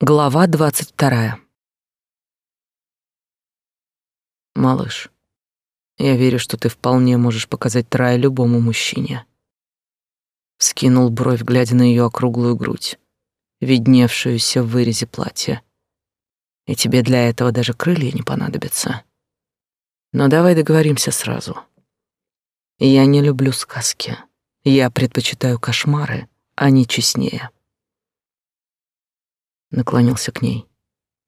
Глава двадцать вторая. Малыш, я верю, что ты вполне можешь показать Трая любому мужчине. Скинул бровь, глядя на ее округлую грудь, видневшуюся в вырезе платья. И тебе для этого даже крылья не понадобятся. Но давай договоримся сразу. Я не люблю сказки. Я предпочитаю кошмары, а не честнее наклонился к ней,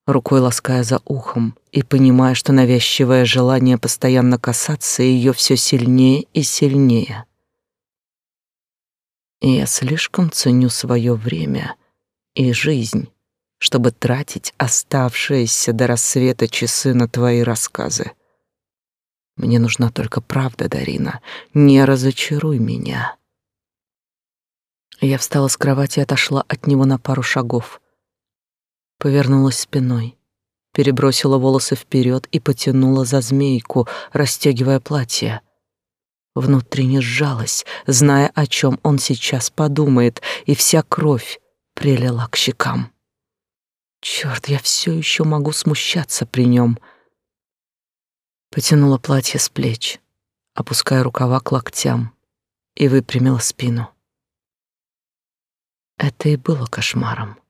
рукой лаская за ухом и понимая, что навязчивое желание постоянно касаться ее все сильнее и сильнее. И я слишком ценю свое время и жизнь, чтобы тратить оставшиеся до рассвета часы на твои рассказы. Мне нужна только правда, Дарина. Не разочаруй меня. Я встала с кровати и отошла от него на пару шагов, повернулась спиной, перебросила волосы вперед и потянула за змейку, расстегивая платье. Внутренне сжалась, зная, о чем он сейчас подумает, и вся кровь прилила к щекам. Черт, я все еще могу смущаться при нем. Потянула платье с плеч, опуская рукава к локтям, и выпрямила спину. Это и было кошмаром.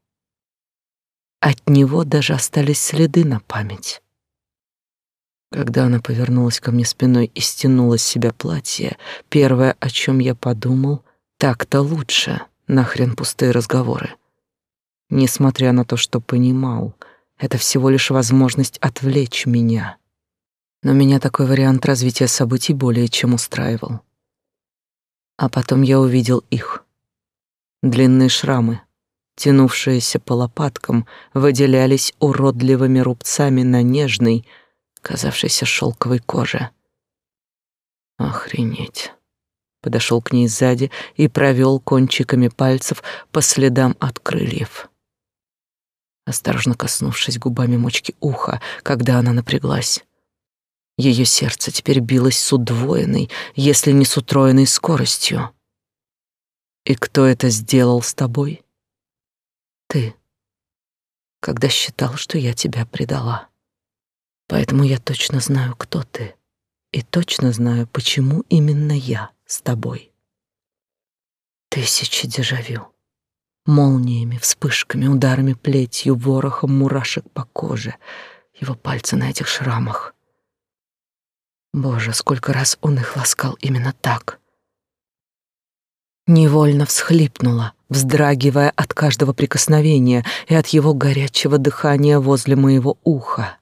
От него даже остались следы на память. Когда она повернулась ко мне спиной и стянула с себя платье, первое, о чем я подумал, так-то лучше, нахрен пустые разговоры. Несмотря на то, что понимал, это всего лишь возможность отвлечь меня. Но меня такой вариант развития событий более чем устраивал. А потом я увидел их. Длинные шрамы, тянувшиеся по лопаткам, выделялись уродливыми рубцами на нежной, казавшейся шелковой коже. Охренеть. Подошел к ней сзади и провел кончиками пальцев по следам от крыльев. Осторожно коснувшись губами мочки уха, когда она напряглась. Ее сердце теперь билось с удвоенной, если не с утроенной скоростью. «И кто это сделал с тобой?» Ты, когда считал, что я тебя предала. Поэтому я точно знаю, кто ты, и точно знаю, почему именно я с тобой. Тысячи дежавю. Молниями, вспышками, ударами плетью, ворохом мурашек по коже, его пальцы на этих шрамах. Боже, сколько раз он их ласкал именно так. Невольно всхлипнула, вздрагивая от каждого прикосновения и от его горячего дыхания возле моего уха.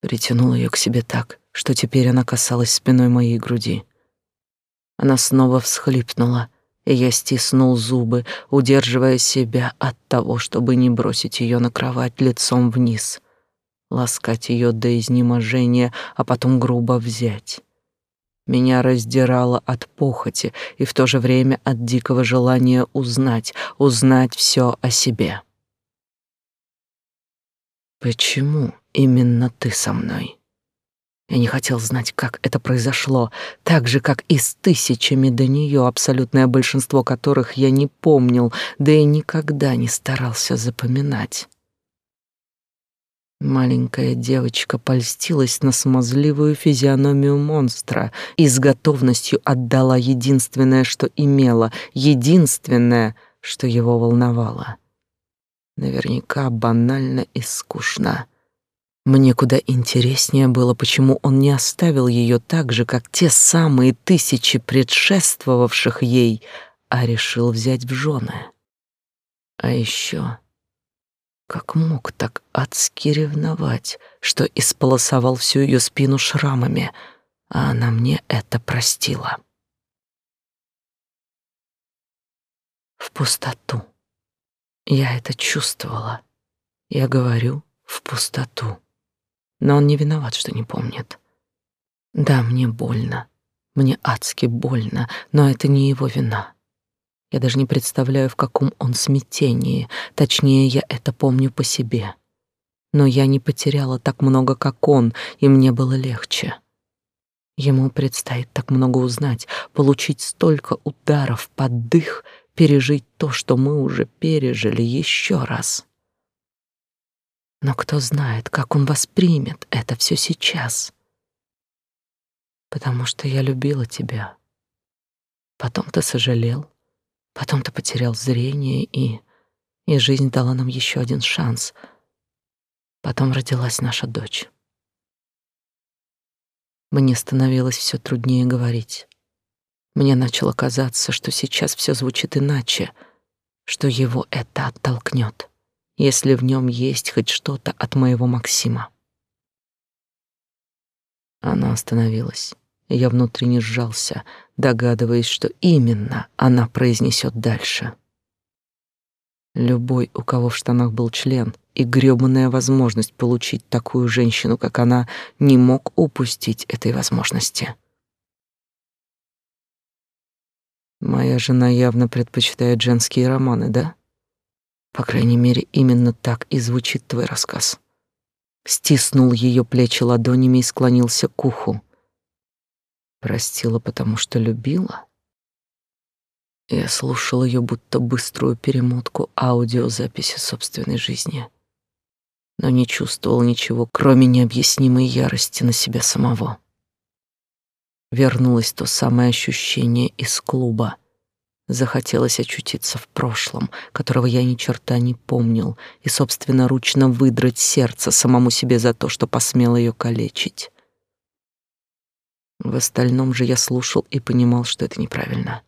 Притянул ее к себе так, что теперь она касалась спиной моей груди. Она снова всхлипнула, и я стиснул зубы, удерживая себя от того, чтобы не бросить ее на кровать лицом вниз, ласкать ее до изнеможения, а потом грубо взять. Меня раздирало от похоти и в то же время от дикого желания узнать, узнать все о себе. Почему именно ты со мной? Я не хотел знать, как это произошло, так же, как и с тысячами до нее, абсолютное большинство которых я не помнил, да и никогда не старался запоминать. Маленькая девочка польстилась на смазливую физиономию монстра и с готовностью отдала единственное, что имела, единственное, что его волновало. Наверняка банально и скучно. Мне куда интереснее было, почему он не оставил ее так же, как те самые тысячи предшествовавших ей, а решил взять в жены. А еще как мог так адски ревновать, что исполосовал всю ее спину шрамами, а она мне это простила. В пустоту. Я это чувствовала. Я говорю в пустоту. Но он не виноват, что не помнит. Да, мне больно. Мне адски больно, но это не его вина. Я даже не представляю, в каком он смятении. Точнее, я это помню по себе. Но я не потеряла так много, как он, и мне было легче. Ему предстоит так много узнать, получить столько ударов под дых пережить то, что мы уже пережили еще раз. Но кто знает, как он воспримет это все сейчас. Потому что я любила тебя. Потом ты сожалел, потом ты потерял зрение, и... И жизнь дала нам еще один шанс. Потом родилась наша дочь. Мне становилось все труднее говорить. Мне начало казаться, что сейчас все звучит иначе, что его это оттолкнет если в нем есть хоть что-то от моего Максима. Она остановилась. Я внутренне сжался, догадываясь, что именно она произнесет дальше. Любой, у кого в штанах был член, и грёбаная возможность получить такую женщину, как она, не мог упустить этой возможности. Моя жена явно предпочитает женские романы, да? По крайней мере, именно так и звучит твой рассказ. Стиснул ее плечи ладонями и склонился к уху. Простила, потому что любила. Я слушал ее будто быструю перемотку аудиозаписи собственной жизни, но не чувствовал ничего, кроме необъяснимой ярости на себя самого. Вернулось то самое ощущение из клуба, Захотелось очутиться в прошлом, которого я ни черта не помнил, и собственноручно выдрать сердце самому себе за то, что посмел ее калечить. В остальном же я слушал и понимал, что это неправильно.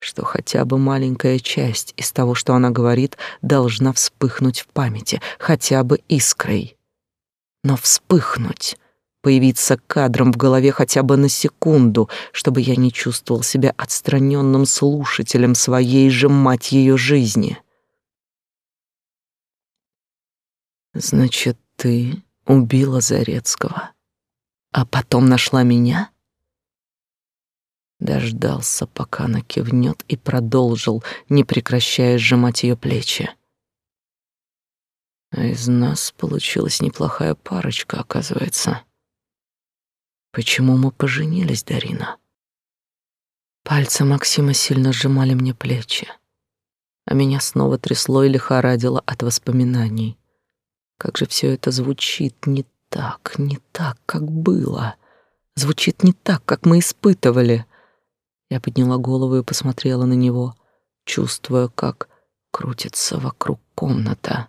Что хотя бы маленькая часть из того, что она говорит, должна вспыхнуть в памяти, хотя бы искрой. Но вспыхнуть появиться кадром в голове хотя бы на секунду, чтобы я не чувствовал себя отстраненным слушателем своей же мать ее жизни. Значит, ты убила Зарецкого, а потом нашла меня? Дождался, пока она кивнет, и продолжил, не прекращая сжимать ее плечи. А из нас получилась неплохая парочка, оказывается. Почему мы поженились, Дарина? Пальцы Максима сильно сжимали мне плечи, а меня снова трясло и лихорадило от воспоминаний. Как же все это звучит не так, не так, как было. Звучит не так, как мы испытывали. Я подняла голову и посмотрела на него, чувствуя, как крутится вокруг комната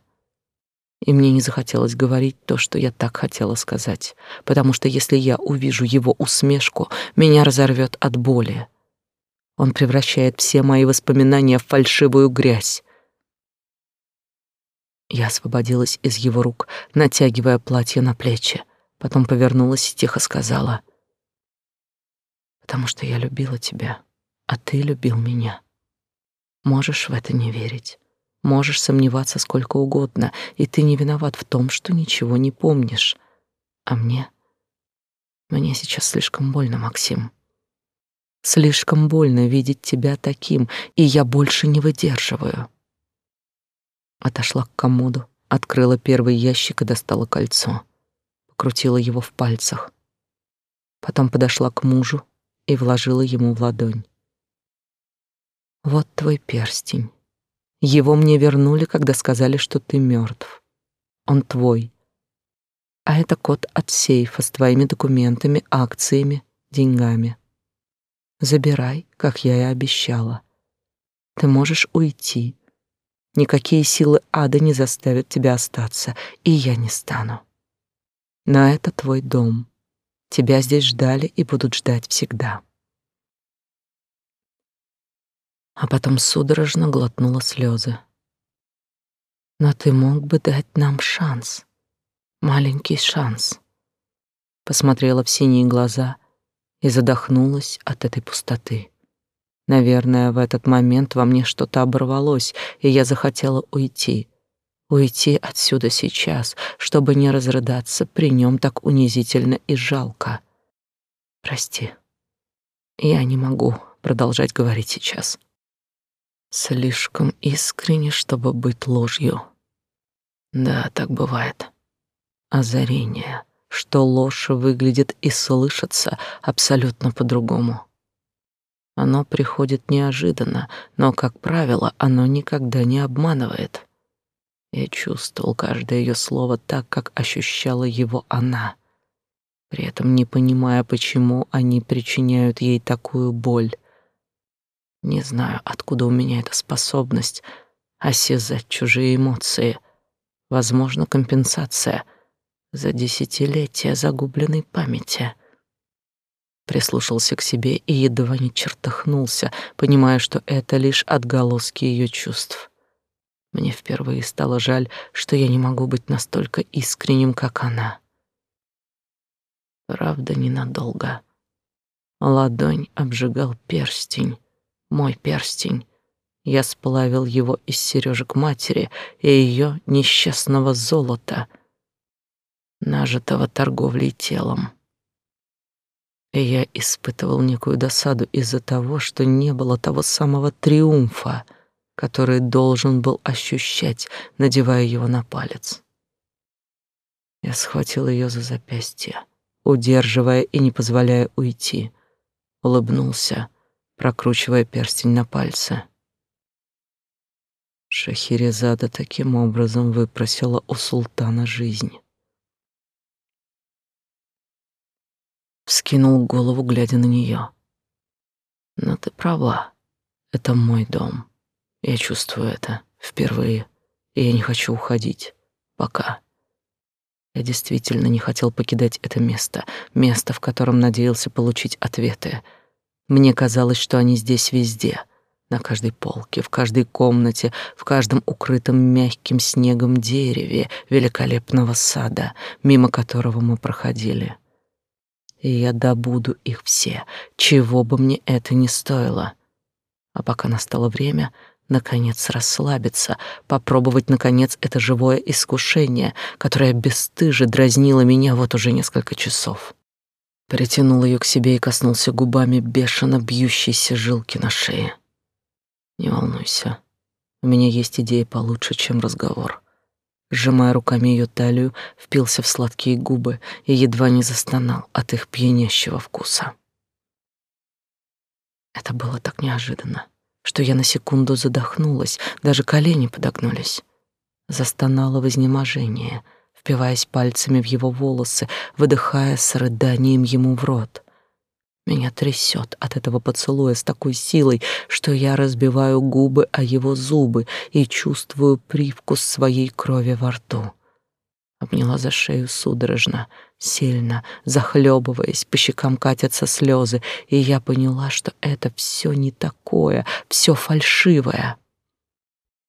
и мне не захотелось говорить то, что я так хотела сказать, потому что если я увижу его усмешку, меня разорвет от боли. Он превращает все мои воспоминания в фальшивую грязь. Я освободилась из его рук, натягивая платье на плечи, потом повернулась и тихо сказала: "Потому что я любила тебя, а ты любил меня. Можешь в это не верить?" Можешь сомневаться сколько угодно, и ты не виноват в том, что ничего не помнишь. А мне... Мне сейчас слишком больно, Максим. Слишком больно видеть тебя таким, и я больше не выдерживаю. Отошла к комоду, открыла первый ящик и достала кольцо. Покрутила его в пальцах. Потом подошла к мужу и вложила ему в ладонь. Вот твой перстень. Его мне вернули, когда сказали, что ты мертв. Он твой. А это код от сейфа с твоими документами, акциями, деньгами. Забирай, как я и обещала. Ты можешь уйти. Никакие силы ада не заставят тебя остаться, и я не стану. Но это твой дом. Тебя здесь ждали и будут ждать всегда а потом судорожно глотнула слезы. Но ты мог бы дать нам шанс, маленький шанс. Посмотрела в синие глаза и задохнулась от этой пустоты. Наверное, в этот момент во мне что-то оборвалось, и я захотела уйти. Уйти отсюда сейчас, чтобы не разрыдаться при нем так унизительно и жалко. Прости. Я не могу продолжать говорить сейчас. Слишком искренне, чтобы быть ложью. Да, так бывает. Озарение, что ложь выглядит и слышится абсолютно по-другому. Оно приходит неожиданно, но, как правило, оно никогда не обманывает. Я чувствовал каждое ее слово так, как ощущала его она, при этом не понимая, почему они причиняют ей такую боль. Не знаю, откуда у меня эта способность осязать чужие эмоции. Возможно, компенсация за десятилетия загубленной памяти. Прислушался к себе и едва не чертыхнулся, понимая, что это лишь отголоски ее чувств. Мне впервые стало жаль, что я не могу быть настолько искренним, как она. Правда, ненадолго. Ладонь обжигал перстень, мой перстень. Я сплавил его из сережек матери и ее несчастного золота, нажитого торговлей телом. И я испытывал некую досаду из-за того, что не было того самого триумфа, который должен был ощущать, надевая его на палец. Я схватил ее за запястье, удерживая и не позволяя уйти. Улыбнулся, прокручивая перстень на пальце. Шахерезада таким образом выпросила у султана жизнь. Вскинул голову, глядя на нее. Но ты права. Это мой дом. Я чувствую это впервые, и я не хочу уходить. Пока. Я действительно не хотел покидать это место, место, в котором надеялся получить ответы. Мне казалось, что они здесь везде, на каждой полке, в каждой комнате, в каждом укрытом мягким снегом дереве великолепного сада, мимо которого мы проходили. И я добуду их все, чего бы мне это ни стоило. А пока настало время, наконец расслабиться, попробовать наконец это живое искушение, которое бесстыже дразнило меня вот уже несколько часов. Притянул ее к себе и коснулся губами бешено бьющейся жилки на шее. Не волнуйся, у меня есть идея получше, чем разговор. Сжимая руками ее талию, впился в сладкие губы и едва не застонал от их пьянящего вкуса. Это было так неожиданно что я на секунду задохнулась, даже колени подогнулись. Застонала в изнеможении, впиваясь пальцами в его волосы, выдыхая с рыданием ему в рот. Меня трясет от этого поцелуя с такой силой, что я разбиваю губы о его зубы и чувствую привкус своей крови во рту. Обняла за шею судорожно, сильно, захлебываясь, по щекам катятся слезы, и я поняла, что это все не такое, все фальшивое.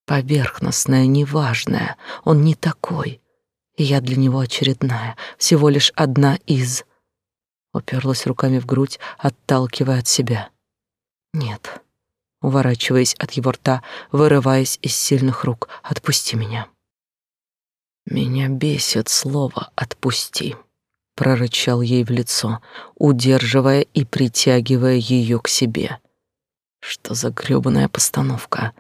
Поверхностное, неважное, он не такой, и я для него очередная, всего лишь одна из... Уперлась руками в грудь, отталкивая от себя. Нет, уворачиваясь от его рта, вырываясь из сильных рук, отпусти меня. Меня бесит слово «отпусти», — прорычал ей в лицо, удерживая и притягивая ее к себе. Что за грёбаная постановка?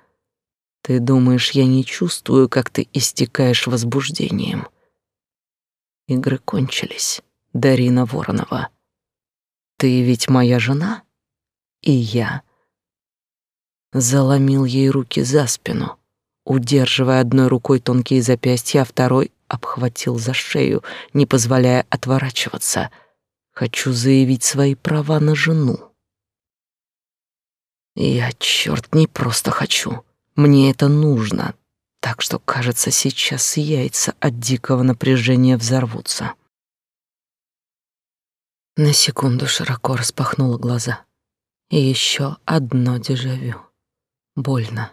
Ты думаешь, я не чувствую, как ты истекаешь возбуждением? Игры кончились, Дарина Воронова. Ты ведь моя жена? И я. Заломил ей руки за спину, удерживая одной рукой тонкие запястья, а второй обхватил за шею, не позволяя отворачиваться. Хочу заявить свои права на жену. Я, черт, не просто хочу. Мне это нужно. Так что, кажется, сейчас яйца от дикого напряжения взорвутся. На секунду широко распахнула глаза. И еще одно дежавю. Больно.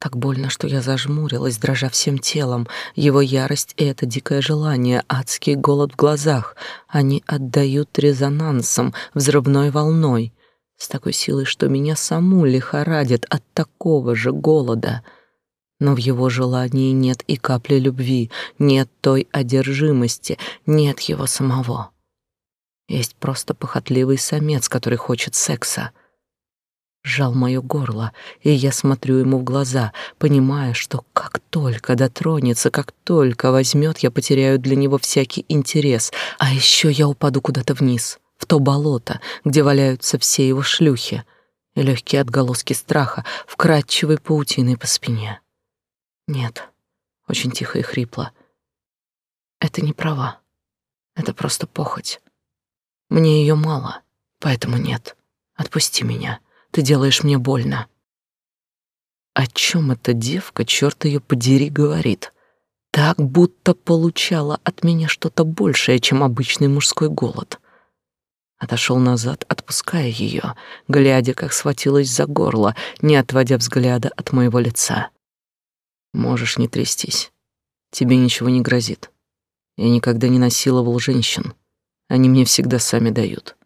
Так больно, что я зажмурилась, дрожа всем телом. Его ярость и это дикое желание, адский голод в глазах, они отдают резонансом, взрывной волной, с такой силой, что меня саму лихорадит от такого же голода. Но в его желании нет и капли любви, нет той одержимости, нет его самого. Есть просто похотливый самец, который хочет секса — сжал моё горло, и я смотрю ему в глаза, понимая, что как только дотронется, как только возьмет, я потеряю для него всякий интерес, а еще я упаду куда-то вниз, в то болото, где валяются все его шлюхи. легкие отголоски страха, вкрадчивой паутиной по спине. Нет, очень тихо и хрипло. Это не права. Это просто похоть. Мне ее мало, поэтому нет. Отпусти меня. Ты делаешь мне больно. О чем эта девка, черт ее подери, говорит? Так, будто получала от меня что-то большее, чем обычный мужской голод. Отошел назад, отпуская ее, глядя, как схватилась за горло, не отводя взгляда от моего лица. Можешь не трястись. Тебе ничего не грозит. Я никогда не насиловал женщин. Они мне всегда сами дают.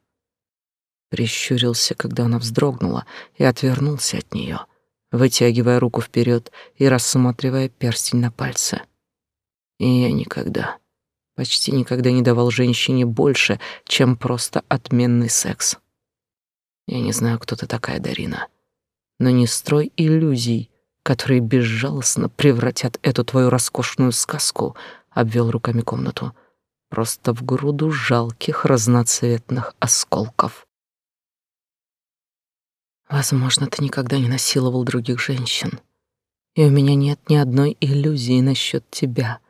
Прищурился, когда она вздрогнула, и отвернулся от нее, вытягивая руку вперед и рассматривая перстень на пальце. И я никогда, почти никогда не давал женщине больше, чем просто отменный секс. Я не знаю, кто ты такая, Дарина, но не строй иллюзий, которые безжалостно превратят эту твою роскошную сказку, обвел руками комнату, просто в груду жалких разноцветных осколков. Возможно, ты никогда не насиловал других женщин, и у меня нет ни одной иллюзии насчет тебя,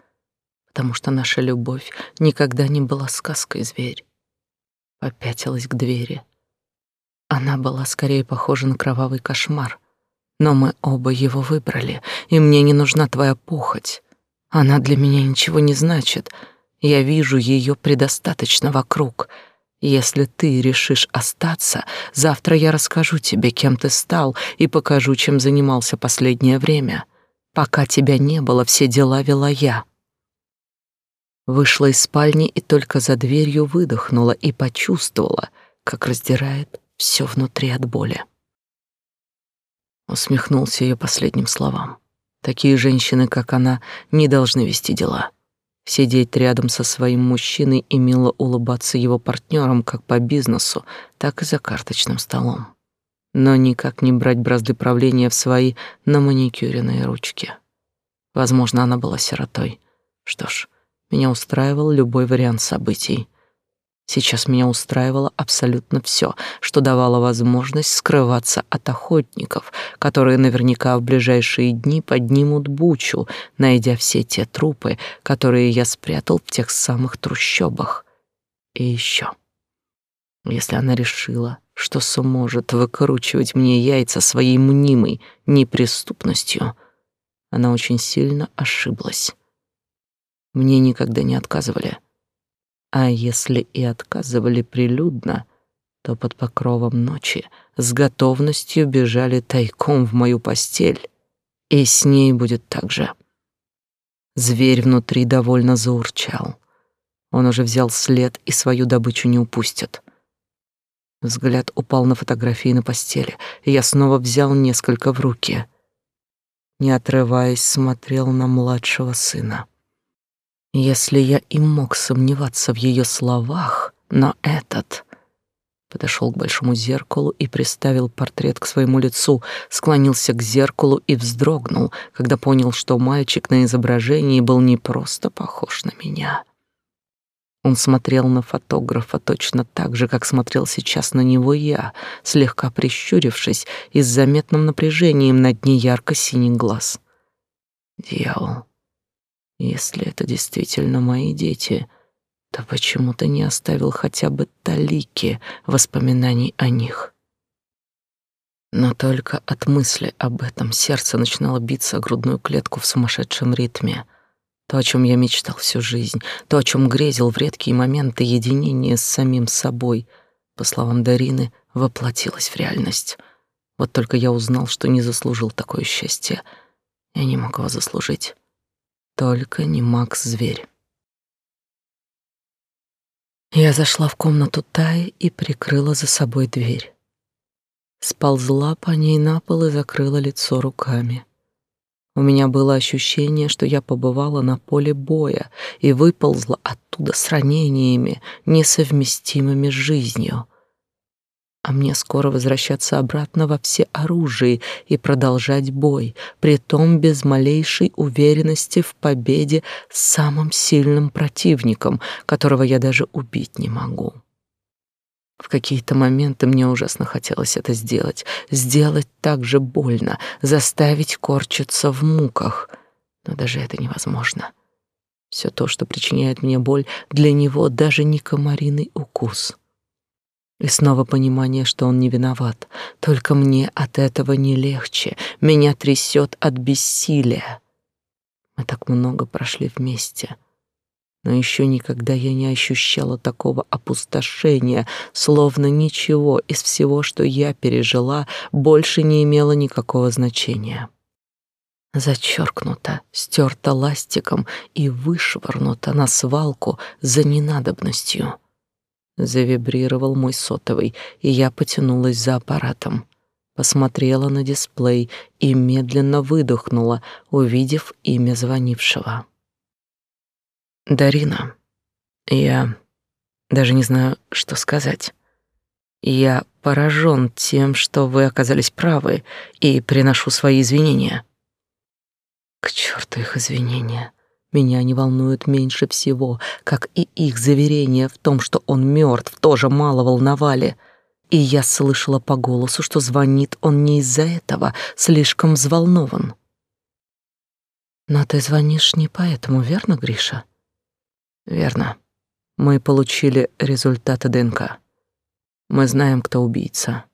потому что наша любовь никогда не была сказкой, зверь. Попятилась к двери. Она была скорее похожа на кровавый кошмар, но мы оба его выбрали, и мне не нужна твоя похоть. Она для меня ничего не значит. Я вижу ее предостаточно вокруг. Если ты решишь остаться, завтра я расскажу тебе, кем ты стал, и покажу, чем занимался последнее время. Пока тебя не было, все дела вела я. Вышла из спальни и только за дверью выдохнула и почувствовала, как раздирает все внутри от боли. Усмехнулся ее последним словам. Такие женщины, как она, не должны вести дела. Сидеть рядом со своим мужчиной и мило улыбаться его партнерам как по бизнесу, так и за карточным столом. Но никак не брать бразды правления в свои на маникюренные ручки. Возможно, она была сиротой. Что ж, меня устраивал любой вариант событий. Сейчас меня устраивало абсолютно все, что давало возможность скрываться от охотников, которые наверняка в ближайшие дни поднимут бучу, найдя все те трупы, которые я спрятал в тех самых трущобах. И еще, если она решила, что сможет выкручивать мне яйца своей мнимой неприступностью, она очень сильно ошиблась. Мне никогда не отказывали — а если и отказывали прилюдно, то под покровом ночи с готовностью бежали тайком в мою постель, и с ней будет так же. Зверь внутри довольно заурчал. Он уже взял след и свою добычу не упустит. Взгляд упал на фотографии на постели, и я снова взял несколько в руки. Не отрываясь, смотрел на младшего сына. Если я и мог сомневаться в ее словах, но этот подошел к большому зеркалу и приставил портрет к своему лицу, склонился к зеркалу и вздрогнул, когда понял, что мальчик на изображении был не просто похож на меня. Он смотрел на фотографа точно так же, как смотрел сейчас на него я, слегка прищурившись и с заметным напряжением на дне ярко-синих глаз. Дьявол. Если это действительно мои дети, то почему ты не оставил хотя бы талики воспоминаний о них? Но только от мысли об этом сердце начинало биться о грудную клетку в сумасшедшем ритме. То, о чем я мечтал всю жизнь, то, о чем грезил в редкие моменты единения с самим собой, по словам Дарины, воплотилось в реальность. Вот только я узнал, что не заслужил такое счастье. Я не мог его заслужить. Только не Макс-зверь. Я зашла в комнату Таи и прикрыла за собой дверь. Сползла по ней на пол и закрыла лицо руками. У меня было ощущение, что я побывала на поле боя и выползла оттуда с ранениями, несовместимыми с жизнью а мне скоро возвращаться обратно во все оружие и продолжать бой, притом без малейшей уверенности в победе с самым сильным противником, которого я даже убить не могу. В какие-то моменты мне ужасно хотелось это сделать, сделать так же больно, заставить корчиться в муках. Но даже это невозможно. Все то, что причиняет мне боль, для него даже не комариный укус. И снова понимание, что он не виноват. Только мне от этого не легче. Меня трясет от бессилия. Мы так много прошли вместе. Но еще никогда я не ощущала такого опустошения, словно ничего из всего, что я пережила, больше не имело никакого значения. Зачеркнуто, стерто ластиком и вышвырнуто на свалку за ненадобностью. Завибрировал мой сотовый, и я потянулась за аппаратом. Посмотрела на дисплей и медленно выдохнула, увидев имя звонившего. «Дарина, я даже не знаю, что сказать. Я поражен тем, что вы оказались правы, и приношу свои извинения». К черту их извинения. Меня не волнуют меньше всего, как и их заверения в том, что он мертв, тоже мало волновали. И я слышала по голосу, что звонит он не из-за этого, слишком взволнован. Но ты звонишь не поэтому, верно, Гриша? Верно. Мы получили результаты ДНК. Мы знаем, кто убийца.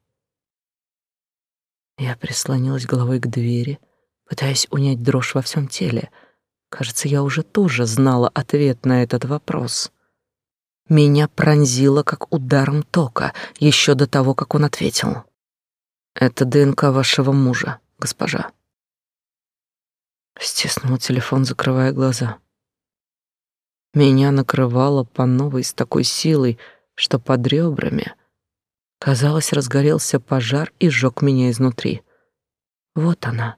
Я прислонилась головой к двери, пытаясь унять дрожь во всем теле — Кажется, я уже тоже знала ответ на этот вопрос. Меня пронзило как ударом тока еще до того, как он ответил. Это ДНК вашего мужа, госпожа. Стиснул телефон, закрывая глаза. Меня накрывало по новой с такой силой, что под ребрами, казалось, разгорелся пожар и сжег меня изнутри. Вот она,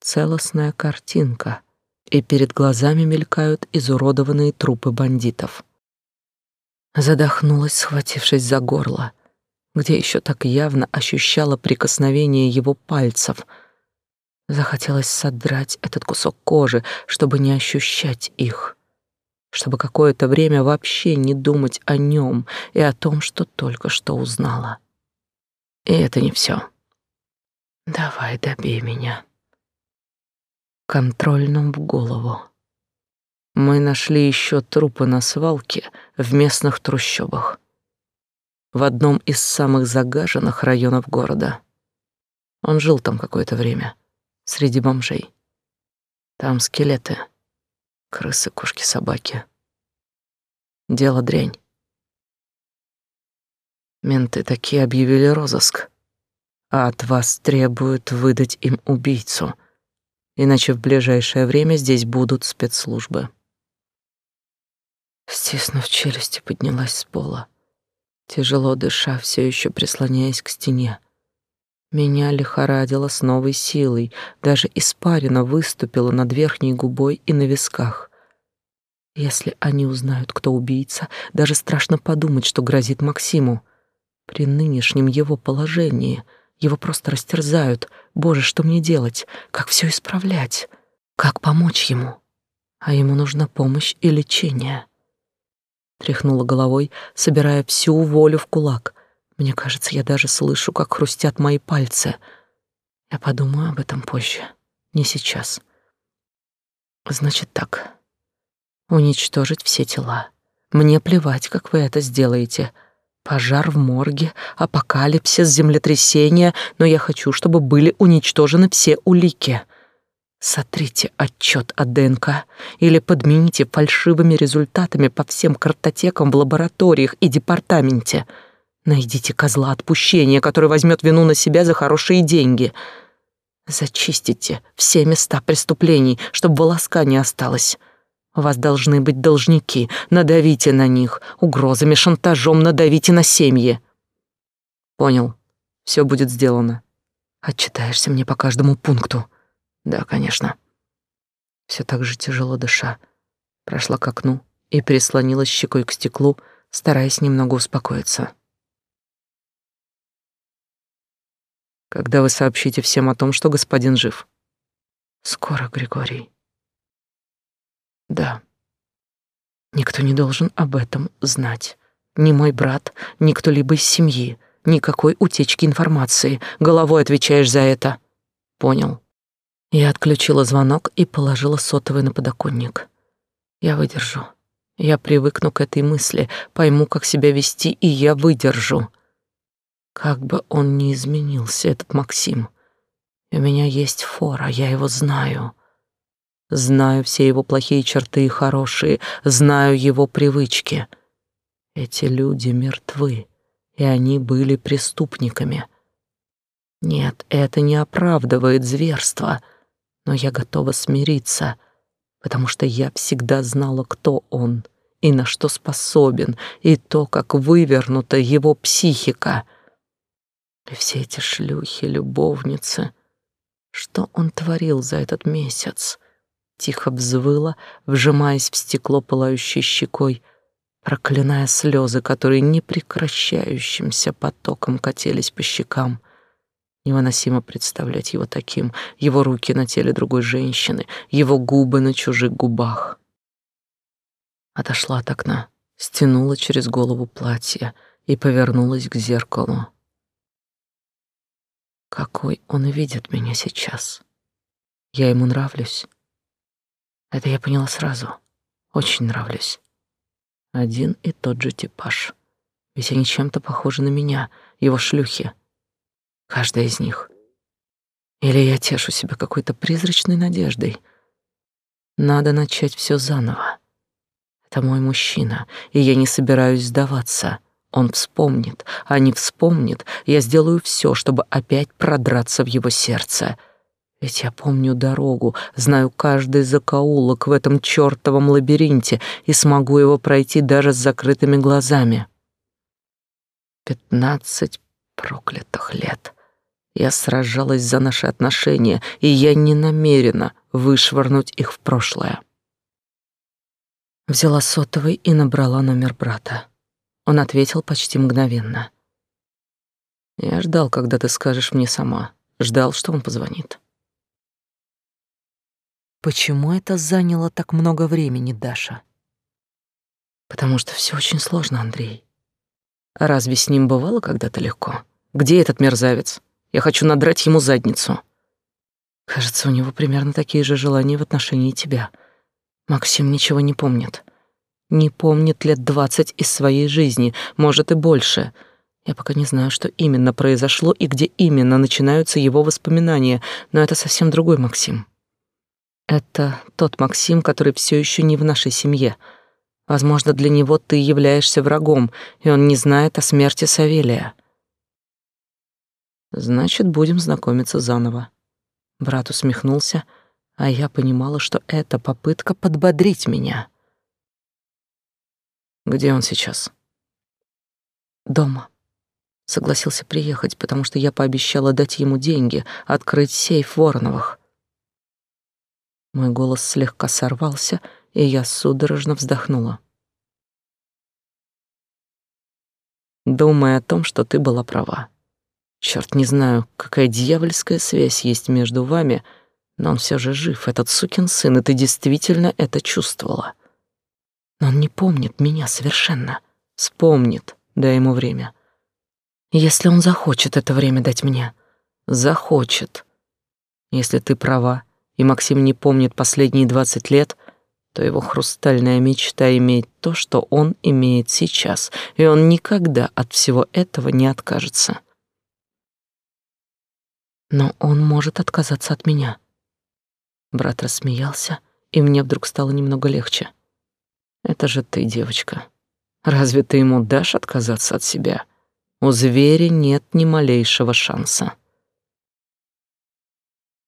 целостная картинка — и перед глазами мелькают изуродованные трупы бандитов. Задохнулась, схватившись за горло, где еще так явно ощущала прикосновение его пальцев. Захотелось содрать этот кусок кожи, чтобы не ощущать их, чтобы какое-то время вообще не думать о нем и о том, что только что узнала. И это не все. Давай, добей меня контрольном в голову. Мы нашли еще трупы на свалке в местных трущобах. В одном из самых загаженных районов города. Он жил там какое-то время, среди бомжей. Там скелеты, крысы, кошки, собаки. Дело дрянь. Менты такие объявили розыск, а от вас требуют выдать им убийцу — иначе в ближайшее время здесь будут спецслужбы. Стиснув челюсти, поднялась с пола, тяжело дыша, все еще прислоняясь к стене. Меня лихорадило с новой силой, даже испарина выступила над верхней губой и на висках. Если они узнают, кто убийца, даже страшно подумать, что грозит Максиму. При нынешнем его положении — его просто растерзают. Боже, что мне делать? Как все исправлять? Как помочь ему? А ему нужна помощь и лечение. Тряхнула головой, собирая всю волю в кулак. Мне кажется, я даже слышу, как хрустят мои пальцы. Я подумаю об этом позже, не сейчас. Значит так. Уничтожить все тела. Мне плевать, как вы это сделаете. Пожар в морге, апокалипсис, землетрясение, но я хочу, чтобы были уничтожены все улики. Сотрите отчет о ДНК или подмените фальшивыми результатами по всем картотекам в лабораториях и департаменте. Найдите козла отпущения, который возьмет вину на себя за хорошие деньги. Зачистите все места преступлений, чтобы волоска не осталось. У вас должны быть должники. Надавите на них. Угрозами, шантажом надавите на семьи. Понял. Все будет сделано. Отчитаешься мне по каждому пункту. Да, конечно. Все так же тяжело дыша. Прошла к окну и прислонилась щекой к стеклу, стараясь немного успокоиться. Когда вы сообщите всем о том, что господин жив? Скоро, Григорий. Да. Никто не должен об этом знать. ни мой брат, ни кто-либо из семьи. Никакой утечки информации. Головой отвечаешь за это. Понял. Я отключила звонок и положила сотовый на подоконник. Я выдержу. Я привыкну к этой мысли, пойму, как себя вести, и я выдержу. Как бы он ни изменился, этот Максим. У меня есть фора, я его знаю. Знаю все его плохие черты и хорошие, знаю его привычки. Эти люди мертвы, и они были преступниками. Нет, это не оправдывает зверство, но я готова смириться, потому что я всегда знала, кто он и на что способен, и то, как вывернута его психика. И все эти шлюхи, любовницы. Что он творил за этот месяц? Тихо взвыла, вжимаясь в стекло пылающей щекой, проклиная слезы, которые непрекращающимся потоком катились по щекам. Невыносимо представлять его таким, его руки на теле другой женщины, его губы на чужих губах. Отошла от окна, стянула через голову платье и повернулась к зеркалу. Какой он видит меня сейчас. Я ему нравлюсь. Это я поняла сразу. Очень нравлюсь. Один и тот же типаж. Ведь они чем-то похожи на меня, его шлюхи. Каждая из них. Или я тешу себя какой-то призрачной надеждой. Надо начать все заново. Это мой мужчина, и я не собираюсь сдаваться. Он вспомнит, а не вспомнит, я сделаю все, чтобы опять продраться в его сердце — ведь я помню дорогу, знаю каждый закоулок в этом чёртовом лабиринте и смогу его пройти даже с закрытыми глазами. Пятнадцать проклятых лет. Я сражалась за наши отношения, и я не намерена вышвырнуть их в прошлое. Взяла сотовый и набрала номер брата. Он ответил почти мгновенно. Я ждал, когда ты скажешь мне сама. Ждал, что он позвонит. Почему это заняло так много времени, Даша? Потому что все очень сложно, Андрей. А разве с ним бывало когда-то легко? Где этот мерзавец? Я хочу надрать ему задницу. Кажется, у него примерно такие же желания в отношении тебя. Максим ничего не помнит. Не помнит лет двадцать из своей жизни, может и больше. Я пока не знаю, что именно произошло и где именно начинаются его воспоминания, но это совсем другой Максим. Это тот Максим, который все еще не в нашей семье. Возможно, для него ты являешься врагом, и он не знает о смерти Савелия. Значит, будем знакомиться заново. Брат усмехнулся, а я понимала, что это попытка подбодрить меня. Где он сейчас? Дома. Согласился приехать, потому что я пообещала дать ему деньги, открыть сейф Вороновых. Мой голос слегка сорвался, и я судорожно вздохнула. Думая о том, что ты была права. Черт, не знаю, какая дьявольская связь есть между вами, но он все же жив, этот сукин сын, и ты действительно это чувствовала. Но он не помнит меня совершенно. Вспомнит, дай ему время. Если он захочет это время дать мне. Захочет. Если ты права, и Максим не помнит последние двадцать лет, то его хрустальная мечта имеет то, что он имеет сейчас, и он никогда от всего этого не откажется. Но он может отказаться от меня. Брат рассмеялся, и мне вдруг стало немного легче. Это же ты, девочка. Разве ты ему дашь отказаться от себя? У зверя нет ни малейшего шанса.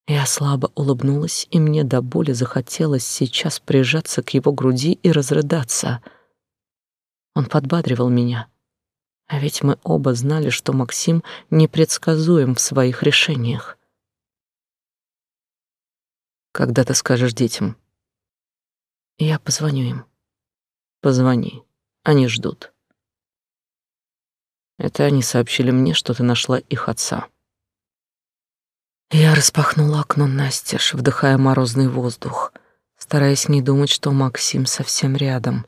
Я слабо улыбнулась, и мне до боли захотелось сейчас прижаться к его груди и разрыдаться. Он подбадривал меня. А ведь мы оба знали, что Максим непредсказуем в своих решениях. Когда ты скажешь детям? Я позвоню им. Позвони. Они ждут. Это они сообщили мне, что ты нашла их отца. Я распахнула окно настежь, вдыхая морозный воздух, стараясь не думать, что Максим совсем рядом.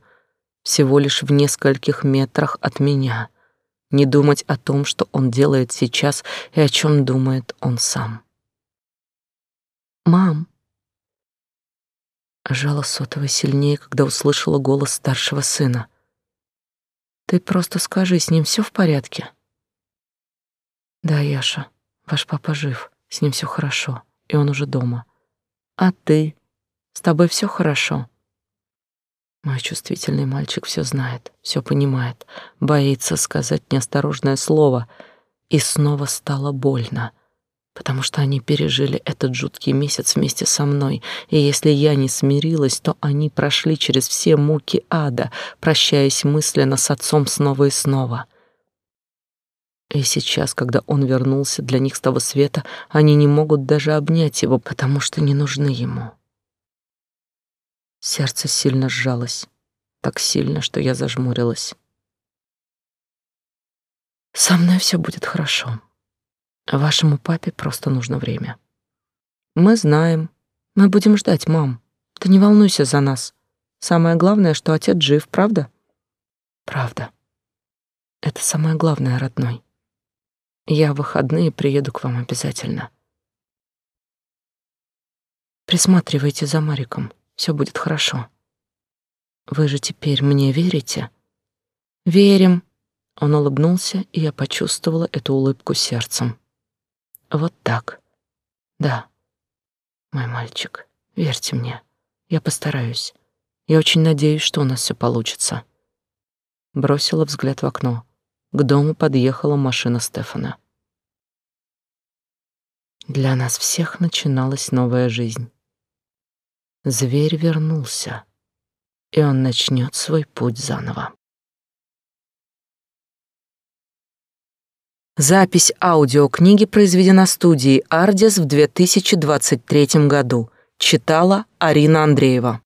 всего лишь в нескольких метрах от меня, не думать о том, что он делает сейчас и о чем думает он сам. «Мам!» Жала сотовой сильнее, когда услышала голос старшего сына. «Ты просто скажи, с ним все в порядке?» «Да, Яша, ваш папа жив, с ним все хорошо, и он уже дома. А ты? С тобой все хорошо?» Мой чувствительный мальчик все знает, все понимает, боится сказать неосторожное слово, и снова стало больно, потому что они пережили этот жуткий месяц вместе со мной, и если я не смирилась, то они прошли через все муки ада, прощаясь мысленно с отцом снова и снова. И сейчас, когда он вернулся для них с того света, они не могут даже обнять его, потому что не нужны ему. Сердце сильно сжалось, так сильно, что я зажмурилась. Со мной все будет хорошо. Вашему папе просто нужно время. Мы знаем. Мы будем ждать, мам. Ты не волнуйся за нас. Самое главное, что отец жив, правда? Правда. Это самое главное, родной. Я в выходные приеду к вам обязательно. Присматривайте за Мариком. Все будет хорошо. Вы же теперь мне верите? Верим. Он улыбнулся, и я почувствовала эту улыбку сердцем. Вот так. Да. Мой мальчик, верьте мне. Я постараюсь. Я очень надеюсь, что у нас все получится. Бросила взгляд в окно. К дому подъехала машина Стефана. Для нас всех начиналась новая жизнь. Зверь вернулся, и он начнет свой путь заново. Запись аудиокниги произведена студией «Ардис» в 2023 году. Читала Арина Андреева.